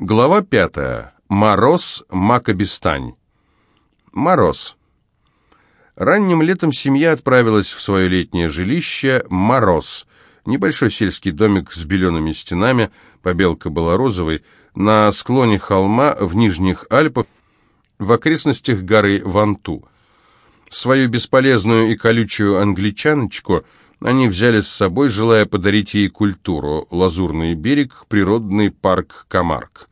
Глава пятая. Мороз, Макобестань. Мороз. Ранним летом семья отправилась в свое летнее жилище Мороз, небольшой сельский домик с белеными стенами, побелка была розовой, на склоне холма в Нижних Альпах, в окрестностях горы Ванту. Свою бесполезную и колючую англичаночку они взяли с собой, желая подарить ей культуру, лазурный берег, природный парк Камарк.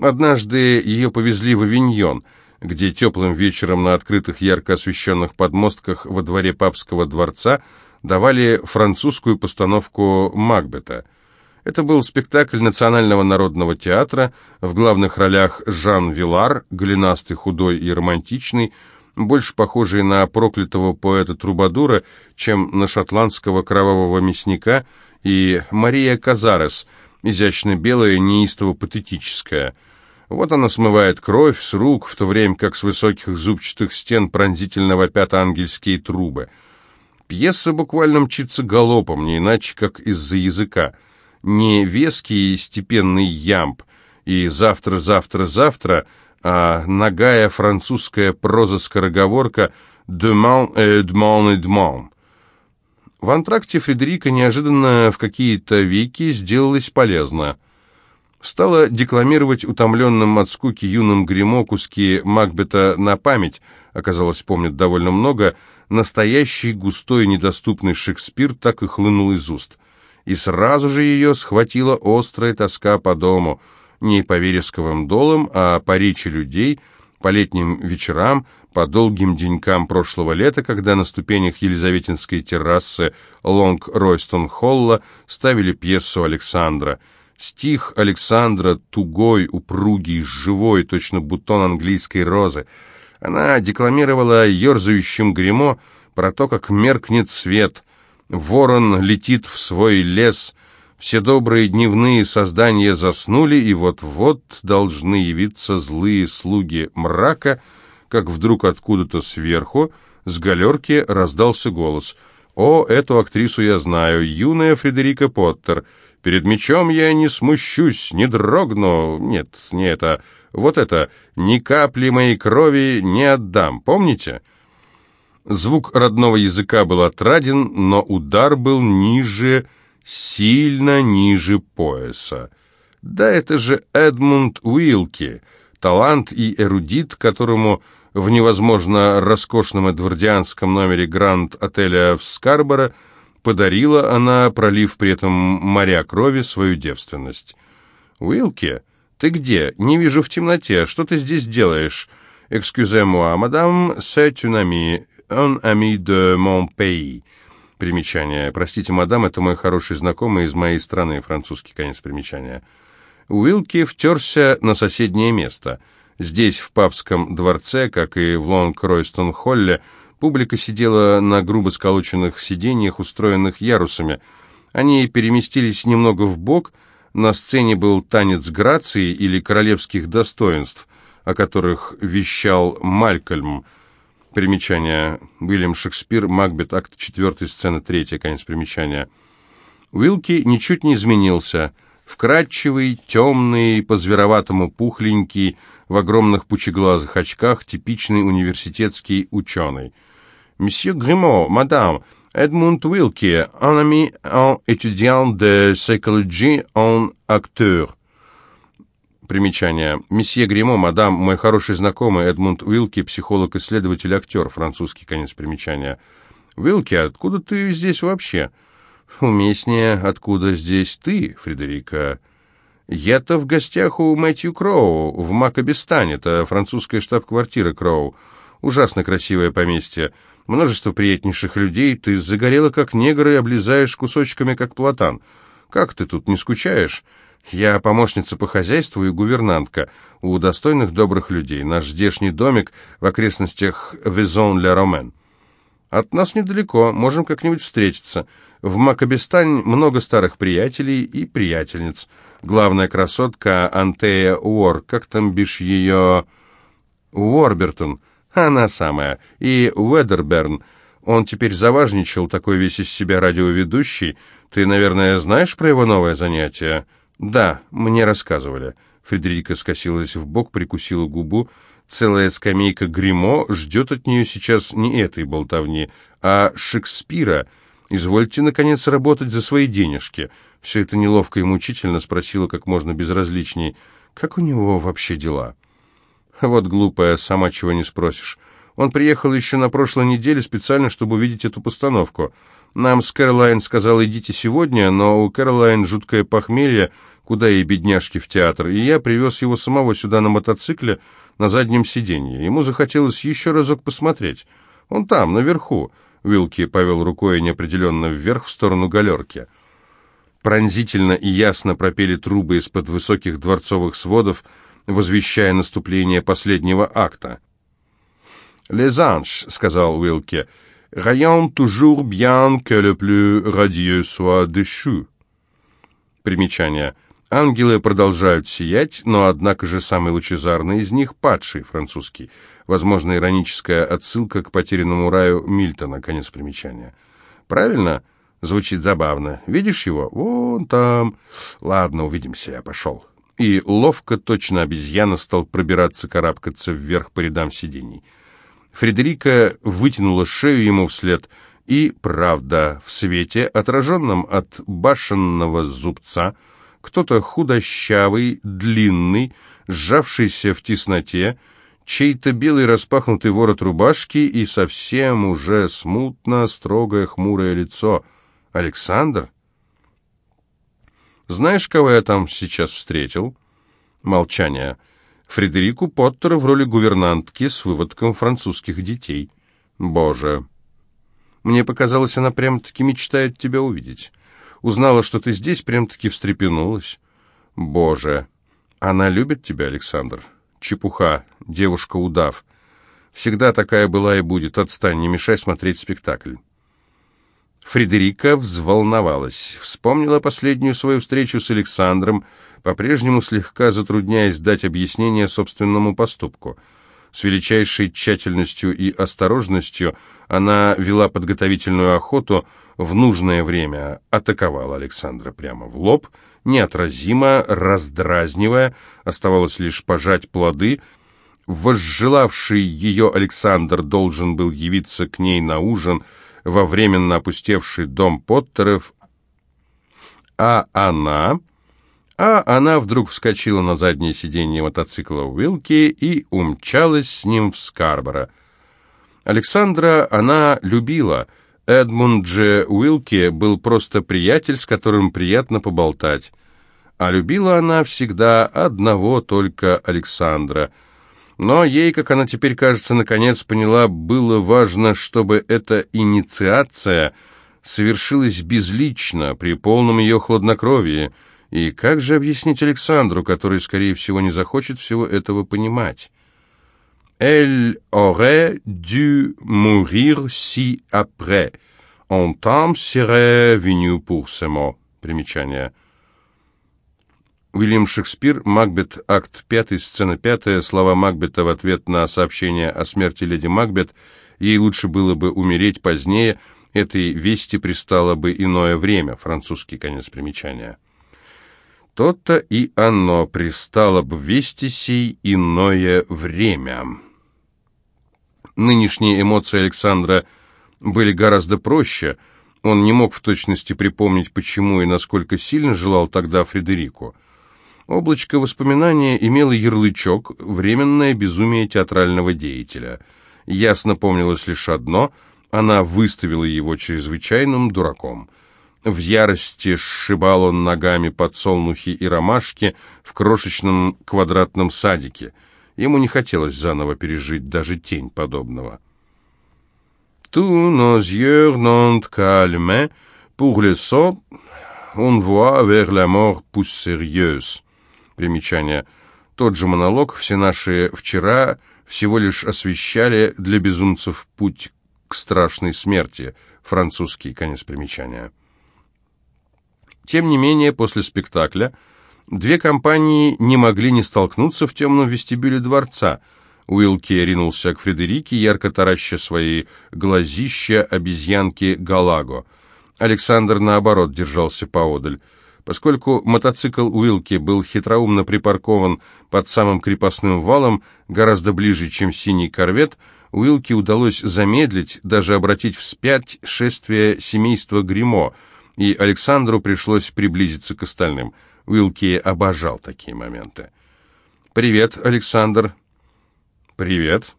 Однажды ее повезли в Авиньон, где теплым вечером на открытых ярко освещенных подмостках во дворе папского дворца давали французскую постановку «Макбета». Это был спектакль Национального народного театра, в главных ролях Жан Вилар, голенастый, худой и романтичный, больше похожий на проклятого поэта-трубадура, чем на шотландского кровавого мясника, и Мария Казарес, изящно белая, неистово-патетическая. Вот она смывает кровь с рук, в то время как с высоких зубчатых стен пронзительно вопят ангельские трубы. Пьеса буквально мчится галопом, не иначе, как из-за языка. Не веский и степенный ямб, и завтра-завтра-завтра — а нагая французская проза-скороговорка «demain et demain et demain». В антракте Фредерика неожиданно в какие-то веки сделалась полезна. Стала декламировать утомленным от скуки юным гримо куски Макбета на память, оказалось, помнит довольно много, настоящий густой недоступный Шекспир так и хлынул из уст. И сразу же ее схватила острая тоска по дому — не по вересковым долам, а по речи людей, по летним вечерам, по долгим денькам прошлого лета, когда на ступенях Елизаветинской террасы Лонг-Ройстон-Холла ставили пьесу Александра. Стих Александра тугой, упругий, живой, точно бутон английской розы. Она декламировала ерзающим гримо про то, как меркнет свет, ворон летит в свой лес — все добрые дневные создания заснули, и вот-вот должны явиться злые слуги мрака, как вдруг откуда-то сверху с галерки раздался голос. «О, эту актрису я знаю, юная Фредерика Поттер. Перед мечом я не смущусь, не дрогну. Нет, не это. Вот это. Ни капли моей крови не отдам. Помните?» Звук родного языка был отраден, но удар был ниже сильно ниже пояса. Да это же Эдмунд Уилки, талант и эрудит, которому в невозможно роскошном эдвардианском номере Гранд-отеля в Скарборо подарила она, пролив при этом моря крови, свою девственность. «Уилки, ты где? Не вижу в темноте. Что ты здесь делаешь?» «Excusez-moi, madame, c'est une amie, un ami de mon pays». Примечание. Простите, мадам, это мой хороший знакомый из моей страны. Французский конец примечания. Уилки втерся на соседнее место. Здесь, в папском дворце, как и в Лонг-Ройстон-Холле, публика сидела на грубо сколоченных сиденьях, устроенных ярусами. Они переместились немного в бок. На сцене был танец грации или королевских достоинств, о которых вещал Малькольм – Примечание. Уильям Шекспир, Макбет, акт 4, сцена 3, конец примечания. Уилки ничуть не изменился. Вкрадчивый, темный, по-звероватому пухленький, в огромных пучеглазых очках, типичный университетский ученый. «Месье Гримо, мадам, Эдмунд Уилки, un ami, un étudiant de psychologie, un acteur». Примечание. Месье Гримо, мадам, мой хороший знакомый Эдмунд Уилки, психолог-исследователь, актер, французский конец примечания. Уилки, откуда ты здесь вообще? Уместнее, откуда здесь ты, Фредерика? Я-то в гостях у Мэтью Кроу в Макабистане, это французская штаб-квартира Кроу. Ужасно красивое поместье. Множество приятнейших людей. Ты загорела, как негр, и облизаешь кусочками, как платан. Как ты тут, не скучаешь?» Я помощница по хозяйству и гувернантка у достойных добрых людей. Наш здешний домик в окрестностях Визон-ля-Ромен. От нас недалеко, можем как-нибудь встретиться. В Макабестань много старых приятелей и приятельниц. Главная красотка Антея Уор, как там бишь ее... Уорбертон, она самая, и Уэдерберн. Он теперь заважничал, такой весь из себя радиоведущий. Ты, наверное, знаешь про его новое занятие?» «Да, мне рассказывали». Фредерика скосилась в бок, прикусила губу. Целая скамейка гримо ждет от нее сейчас не этой болтовни, а Шекспира. «Извольте, наконец, работать за свои денежки». Все это неловко и мучительно спросила как можно безразличней. «Как у него вообще дела?» «Вот глупая, сама чего не спросишь. Он приехал еще на прошлой неделе специально, чтобы увидеть эту постановку. Нам с Кэролайн сказал, идите сегодня, но у Кэролайн жуткое похмелье, куда ей бедняжки в театр, и я привез его самого сюда на мотоцикле на заднем сиденье. Ему захотелось еще разок посмотреть. Он там, наверху. Уилки повел рукой неопределенно вверх в сторону галерки. Пронзительно и ясно пропели трубы из-под высоких дворцовых сводов, возвещая наступление последнего акта. «Les anges», — сказал Уилки, — «rayonnent toujours bien que le plus radieux soit déchu». Примечание. Ангелы продолжают сиять, но однако же самый лучезарный из них — падший, французский. Возможно, ироническая отсылка к потерянному раю Мильтона, конец примечания. Правильно? Звучит забавно. Видишь его? Вон там. Ладно, увидимся, я пошел. И ловко, точно обезьяна, стал пробираться, карабкаться вверх по рядам сидений. Фредерика вытянула шею ему вслед, и, правда, в свете, отраженном от башенного зубца, кто-то худощавый, длинный, сжавшийся в тесноте, чей-то белый распахнутый ворот рубашки и совсем уже смутно строгое хмурое лицо. «Александр?» «Знаешь, кого я там сейчас встретил?» Молчание. Фредерику Поттер в роли гувернантки с выводком французских детей. Боже! Мне показалось, она прям-таки мечтает тебя увидеть. Узнала, что ты здесь, прям-таки встрепенулась. Боже! Она любит тебя, Александр? Чепуха, девушка-удав. Всегда такая была и будет. Отстань, не мешай смотреть спектакль. Фредерика взволновалась, вспомнила последнюю свою встречу с Александром, по-прежнему слегка затрудняясь дать объяснение собственному поступку. С величайшей тщательностью и осторожностью она вела подготовительную охоту в нужное время, атаковала Александра прямо в лоб, неотразимо, раздразнивая, оставалось лишь пожать плоды. Возжелавший ее Александр должен был явиться к ней на ужин во временно опустевший дом Поттеров, а она а она вдруг вскочила на заднее сиденье мотоцикла Уилки и умчалась с ним в Скарборо. Александра она любила. Эдмунд Дж. Уилки был просто приятель, с которым приятно поболтать. А любила она всегда одного только Александра. Но ей, как она теперь, кажется, наконец поняла, было важно, чтобы эта инициация совершилась безлично, при полном ее хладнокровии – и как же объяснить Александру, который, скорее всего, не захочет всего этого понимать? «Elle aurait dû mourir si après. Un temps serait venu pour ce mot». Примечание. Уильям Шекспир, Макбет, акт 5, сцена 5, слова Макбета в ответ на сообщение о смерти леди Макбет «Ей лучше было бы умереть позднее», этой вести пристало бы иное время, французский конец примечания. То-то и оно пристало бы вести сей иное время. Нынешние эмоции Александра были гораздо проще. Он не мог в точности припомнить, почему и насколько сильно желал тогда Фредерику. Облачко воспоминания имело ярлычок «Временное безумие театрального деятеля». Ясно помнилось лишь одно – она выставила его чрезвычайным дураком – в ярости сшибал он ногами подсолнухи и ромашки в крошечном квадратном садике. Ему не хотелось заново пережить даже тень подобного. «Tous nos yeux n'ont calme pour le sot, on voit vers la mort plus sérieuse». Примечание. Тот же монолог все наши вчера всего лишь освещали для безумцев путь к страшной смерти. Французский конец примечания. Тем не менее, после спектакля две компании не могли не столкнуться в темном вестибюле дворца. Уилки ринулся к Фредерике, ярко тараща свои глазища обезьянки Галаго. Александр, наоборот, держался поодаль. Поскольку мотоцикл Уилки был хитроумно припаркован под самым крепостным валом, гораздо ближе, чем синий корвет, Уилке удалось замедлить, даже обратить вспять шествие семейства Гримо, и Александру пришлось приблизиться к остальным. Уилки обожал такие моменты. «Привет, Александр». «Привет».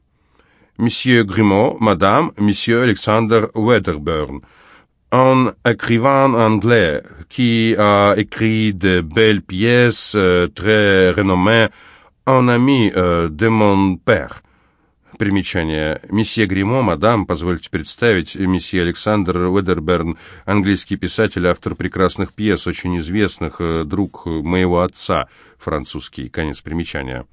«Месье Гримо, мадам, месье Александр Уэдерберн» un écrivain anglais qui a écrit de belles pièces euh, très renommées, un ami euh, de mon père. Примечание. Месье Гримо, мадам, позвольте представить, месье Александр Уэдерберн, английский писатель, автор прекрасных пьес, очень известных, э, друг моего отца, французский. Конец примечания.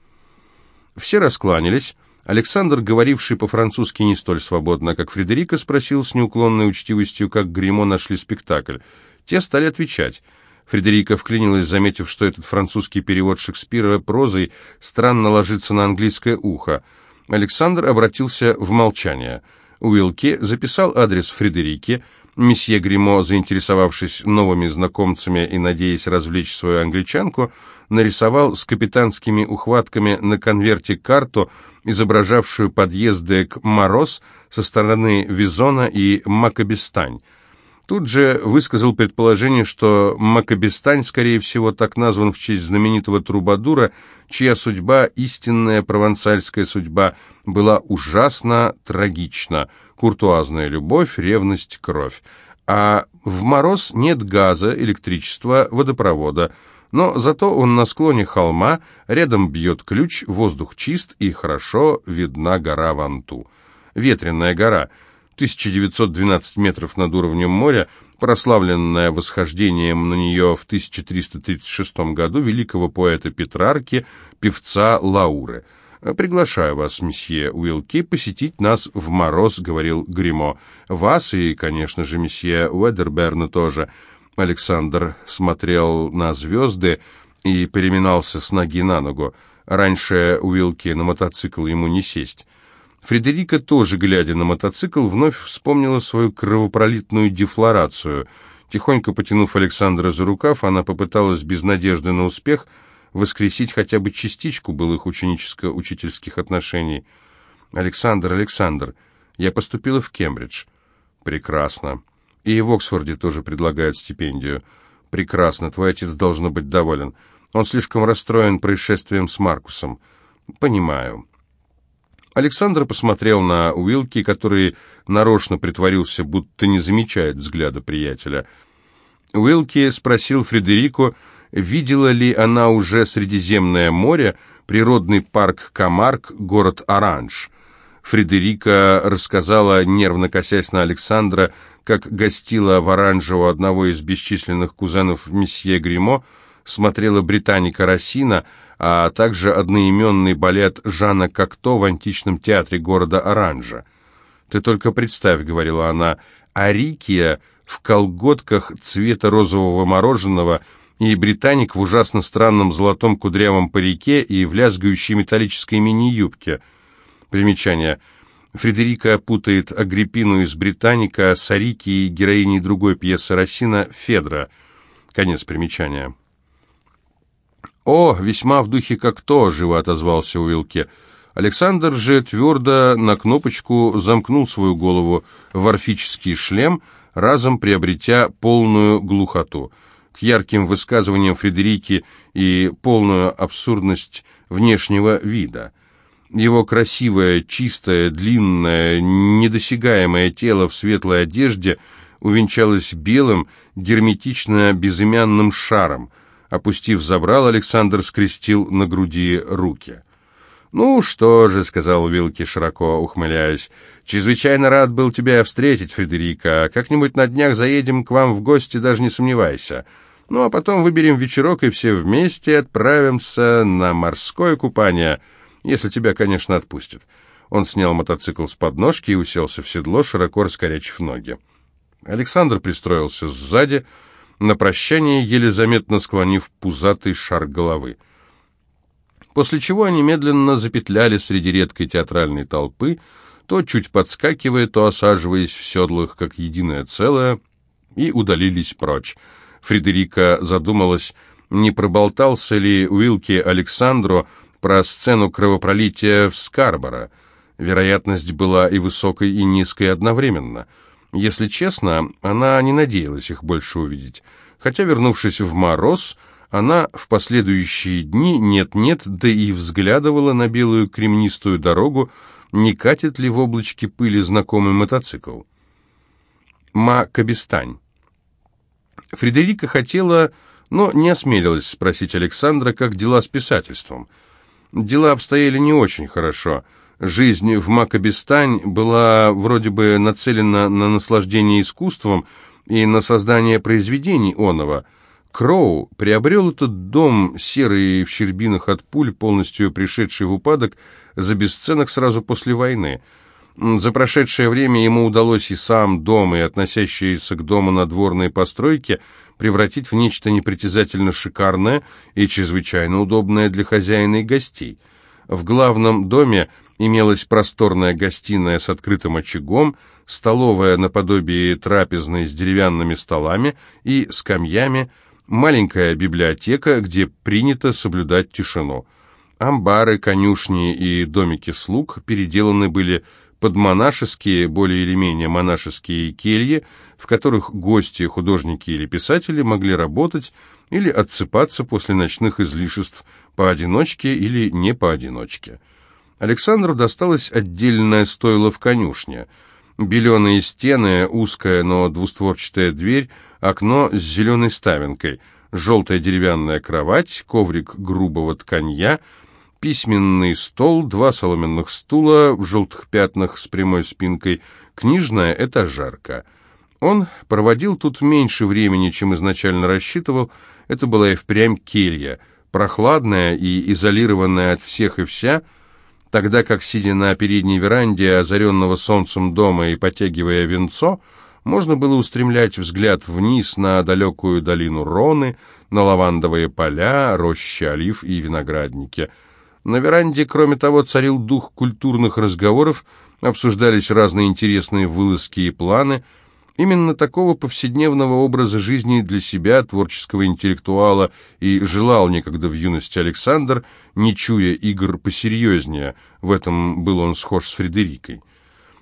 Все раскланялись. Александр, говоривший по-французски не столь свободно, как Фредерика, спросил с неуклонной учтивостью, как Гримо нашли спектакль. Те стали отвечать. Фредерика вклинилась, заметив, что этот французский перевод Шекспира прозой странно ложится на английское ухо. Александр обратился в молчание. Уилки записал адрес Фредерики. Месье Гримо, заинтересовавшись новыми знакомцами и надеясь развлечь свою англичанку, нарисовал с капитанскими ухватками на конверте карту, изображавшую подъезды к Мороз со стороны Визона и Макабистань. Тут же высказал предположение, что Макабистань, скорее всего, так назван в честь знаменитого Трубадура, чья судьба, истинная провансальская судьба, была ужасно трагична. Куртуазная любовь, ревность, кровь. А в мороз нет газа, электричества, водопровода. Но зато он на склоне холма, рядом бьет ключ, воздух чист и хорошо видна гора Ванту. Ветреная гора – 1912 метров над уровнем моря, прославленная восхождением на нее в 1336 году великого поэта Петрарки, певца Лауры. «Приглашаю вас, месье Уилки, посетить нас в мороз», — говорил Гримо. «Вас и, конечно же, месье Уэдерберна тоже». Александр смотрел на звезды и переминался с ноги на ногу. Раньше Уилки на мотоцикл ему не сесть. Фредерика, тоже глядя на мотоцикл, вновь вспомнила свою кровопролитную дефлорацию. Тихонько потянув Александра за рукав, она попыталась без надежды на успех воскресить хотя бы частичку былых ученическо-учительских отношений. «Александр, Александр, я поступила в Кембридж». «Прекрасно. И в Оксфорде тоже предлагают стипендию». «Прекрасно. Твой отец должно быть доволен. Он слишком расстроен происшествием с Маркусом». «Понимаю». Александр посмотрел на Уилки, который нарочно притворился, будто не замечает взгляда приятеля. Уилки спросил Фредерику, видела ли она уже Средиземное море, природный парк Камарк, город Оранж. Фредерика рассказала, нервно косясь на Александра, как гостила в Оранже у одного из бесчисленных кузенов месье Гримо, смотрела «Британика Рассина», а также одноименный балет Жана Кокто в античном театре города Оранжа. «Ты только представь», — говорила она, — «Арикия в колготках цвета розового мороженого и британик в ужасно странном золотом кудрявом парике и в лязгающей металлической мини-юбке». Примечание. Фредерика путает Агриппину из «Британика» с Арикией, героиней другой пьесы Рассина «Федра». Конец примечания. «О, весьма в духе как то», — живо отозвался Уилке. Александр же твердо на кнопочку замкнул свою голову в орфический шлем, разом приобретя полную глухоту. К ярким высказываниям Фредерики и полную абсурдность внешнего вида. Его красивое, чистое, длинное, недосягаемое тело в светлой одежде увенчалось белым, герметично безымянным шаром — Опустив забрал, Александр скрестил на груди руки. «Ну что же», — сказал Вилки, широко ухмыляясь, — «чрезвычайно рад был тебя встретить, Фредерика. Как-нибудь на днях заедем к вам в гости, даже не сомневайся. Ну, а потом выберем вечерок и все вместе отправимся на морское купание, если тебя, конечно, отпустят». Он снял мотоцикл с подножки и уселся в седло, широко раскорячив ноги. Александр пристроился сзади, — на прощание, еле заметно склонив пузатый шар головы. После чего они медленно запетляли среди редкой театральной толпы, то чуть подскакивая, то осаживаясь в седлах, как единое целое, и удалились прочь. Фредерика задумалась, не проболтался ли Уилки Александру про сцену кровопролития в Скарборо. Вероятность была и высокой, и низкой одновременно. Если честно, она не надеялась их больше увидеть. Хотя, вернувшись в мороз, она в последующие дни нет-нет, да и взглядывала на белую кремнистую дорогу, не катит ли в облачке пыли знакомый мотоцикл. Ма Кабистань. Фредерика хотела, но не осмелилась спросить Александра, как дела с писательством. Дела обстояли не очень хорошо. Жизнь в Макабистань была вроде бы нацелена на наслаждение искусством и на создание произведений оного. Кроу приобрел этот дом, серый в щербинах от пуль, полностью пришедший в упадок, за бесценок сразу после войны. За прошедшее время ему удалось и сам дом, и относящиеся к дому надворные постройки превратить в нечто непритязательно шикарное и чрезвычайно удобное для хозяина и гостей. В главном доме имелась просторная гостиная с открытым очагом, столовая наподобие трапезной с деревянными столами и скамьями, маленькая библиотека, где принято соблюдать тишину. Амбары, конюшни и домики слуг переделаны были под монашеские, более или менее монашеские кельи, в которых гости, художники или писатели могли работать или отсыпаться после ночных излишеств поодиночке или не поодиночке. Александру досталось отдельное стойло в конюшне. Беленые стены, узкая, но двустворчатая дверь, окно с зеленой ставинкой, желтая деревянная кровать, коврик грубого тканья — письменный стол, два соломенных стула в желтых пятнах с прямой спинкой, книжная этажерка. Он проводил тут меньше времени, чем изначально рассчитывал. Это была и впрямь келья, прохладная и изолированная от всех и вся, тогда как, сидя на передней веранде озаренного солнцем дома и потягивая венцо, можно было устремлять взгляд вниз на далекую долину Роны, на лавандовые поля, рощи олив и виноградники — на веранде, кроме того, царил дух культурных разговоров, обсуждались разные интересные вылазки и планы. Именно такого повседневного образа жизни для себя, творческого интеллектуала, и желал некогда в юности Александр, не чуя игр посерьезнее. В этом был он схож с Фредерикой.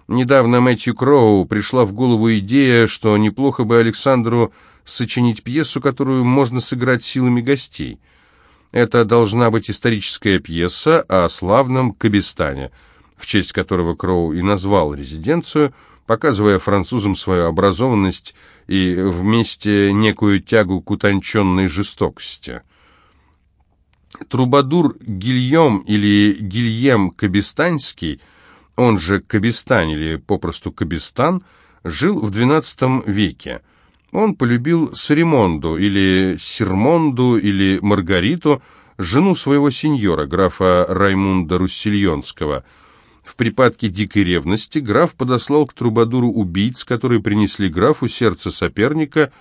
Недавно Мэтью Кроу пришла в голову идея, что неплохо бы Александру сочинить пьесу, которую можно сыграть силами гостей – это должна быть историческая пьеса о славном Кабистане, в честь которого Кроу и назвал резиденцию, показывая французам свою образованность и вместе некую тягу к утонченной жестокости. Трубадур Гильем или Гильем Кабистанский, он же Кабистань или попросту Кабистан, жил в XII веке – он полюбил Саримонду или Сирмонду или Маргариту, жену своего сеньора, графа Раймунда Руссильонского. В припадке дикой ревности граф подослал к Трубадуру убийц, которые принесли графу сердце соперника,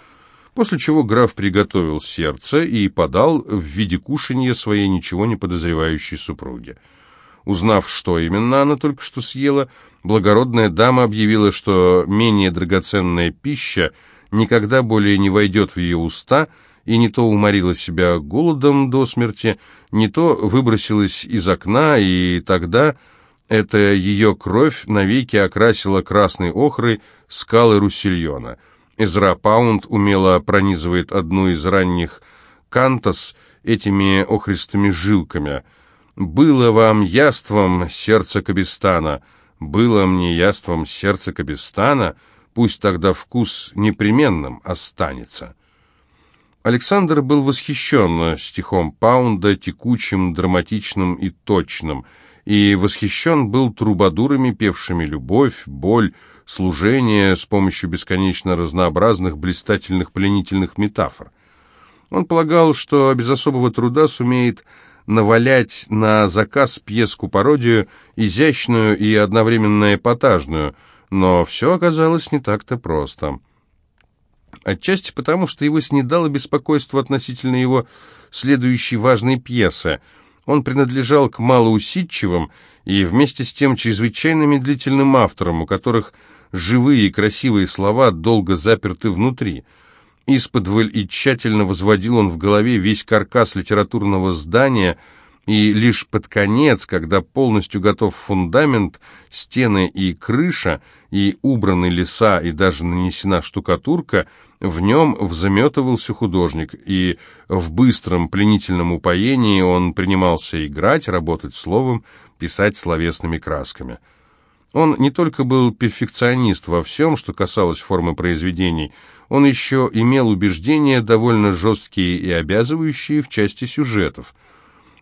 после чего граф приготовил сердце и подал в виде кушанья своей ничего не подозревающей супруге. Узнав, что именно она только что съела, благородная дама объявила, что менее драгоценная пища – никогда более не войдет в ее уста, и не то уморила себя голодом до смерти, не то выбросилась из окна, и тогда эта ее кровь навеки окрасила красной охрой скалы Руссильона. Эзра Паунд умело пронизывает одну из ранних кантос этими охристыми жилками. «Было вам яством сердце Кабистана, было мне яством сердце Кабистана», Пусть тогда вкус непременным останется. Александр был восхищен стихом Паунда, текучим, драматичным и точным, и восхищен был трубадурами, певшими любовь, боль, служение с помощью бесконечно разнообразных блистательных пленительных метафор. Он полагал, что без особого труда сумеет навалять на заказ пьеску-пародию, изящную и одновременно эпатажную – но все оказалось не так-то просто. Отчасти потому, что его снедало беспокойство относительно его следующей важной пьесы. Он принадлежал к малоусидчивым и вместе с тем чрезвычайно медлительным авторам, у которых живые и красивые слова долго заперты внутри. Исподволь и тщательно возводил он в голове весь каркас литературного здания, и лишь под конец, когда полностью готов фундамент, стены и крыша, и убраны леса, и даже нанесена штукатурка, в нем взаметывался художник, и в быстром пленительном упоении он принимался играть, работать словом, писать словесными красками. Он не только был перфекционист во всем, что касалось формы произведений, он еще имел убеждения, довольно жесткие и обязывающие в части сюжетов.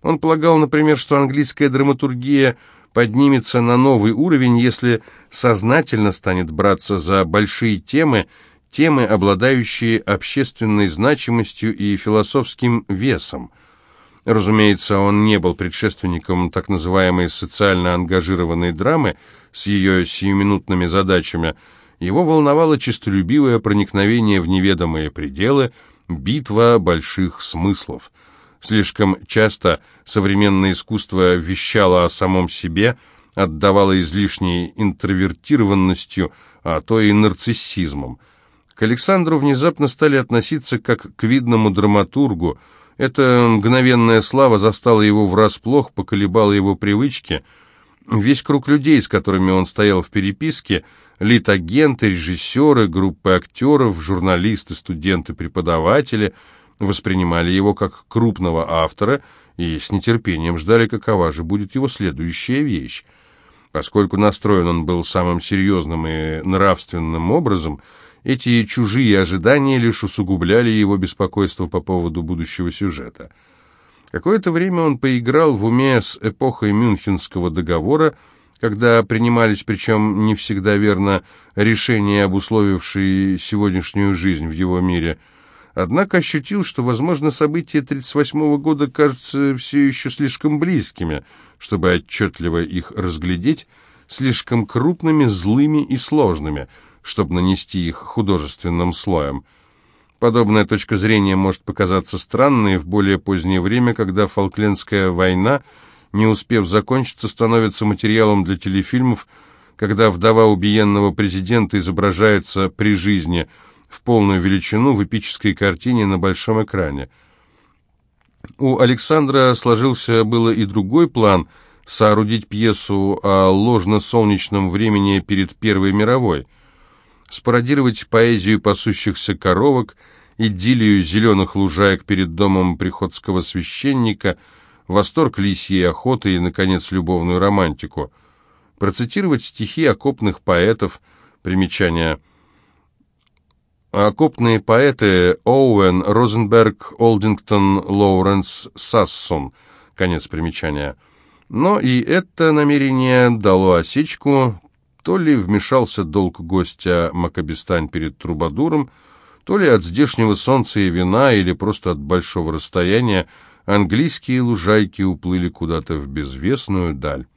Он полагал, например, что английская драматургия поднимется на новый уровень, если сознательно станет браться за большие темы, темы, обладающие общественной значимостью и философским весом. Разумеется, он не был предшественником так называемой социально ангажированной драмы с ее сиюминутными задачами – его волновало честолюбивое проникновение в неведомые пределы, битва больших смыслов. Слишком часто современное искусство вещало о самом себе, отдавало излишней интровертированностью, а то и нарциссизмом. К Александру внезапно стали относиться как к видному драматургу. Эта мгновенная слава застала его врасплох, поколебала его привычки. Весь круг людей, с которыми он стоял в переписке – Литагенты, режиссеры, группы актеров, журналисты, студенты, преподаватели воспринимали его как крупного автора и с нетерпением ждали, какова же будет его следующая вещь. Поскольку настроен он был самым серьезным и нравственным образом, эти чужие ожидания лишь усугубляли его беспокойство по поводу будущего сюжета. Какое-то время он поиграл в уме с эпохой Мюнхенского договора, когда принимались, причем не всегда верно, решения, обусловившие сегодняшнюю жизнь в его мире. Однако ощутил, что, возможно, события 1938 года кажутся все еще слишком близкими, чтобы отчетливо их разглядеть, слишком крупными, злыми и сложными, чтобы нанести их художественным слоем. Подобная точка зрения может показаться странной в более позднее время, когда Фолклендская война – не успев закончиться, становится материалом для телефильмов, когда вдова убиенного президента изображается при жизни в полную величину в эпической картине на большом экране. У Александра сложился было и другой план – соорудить пьесу о ложно-солнечном времени перед Первой мировой, спародировать поэзию пасущихся коровок, идиллию зеленых лужаек перед домом приходского священника – восторг лисьей охоты и, наконец, любовную романтику. Процитировать стихи окопных поэтов, примечания Окопные поэты Оуэн, Розенберг, Олдингтон, Лоуренс, Сассон. Конец примечания. Но и это намерение дало осечку. То ли вмешался долг гостя Макабистань перед Трубадуром, то ли от здешнего солнца и вина, или просто от большого расстояния, Английские лужайки уплыли куда-то в безвестную даль.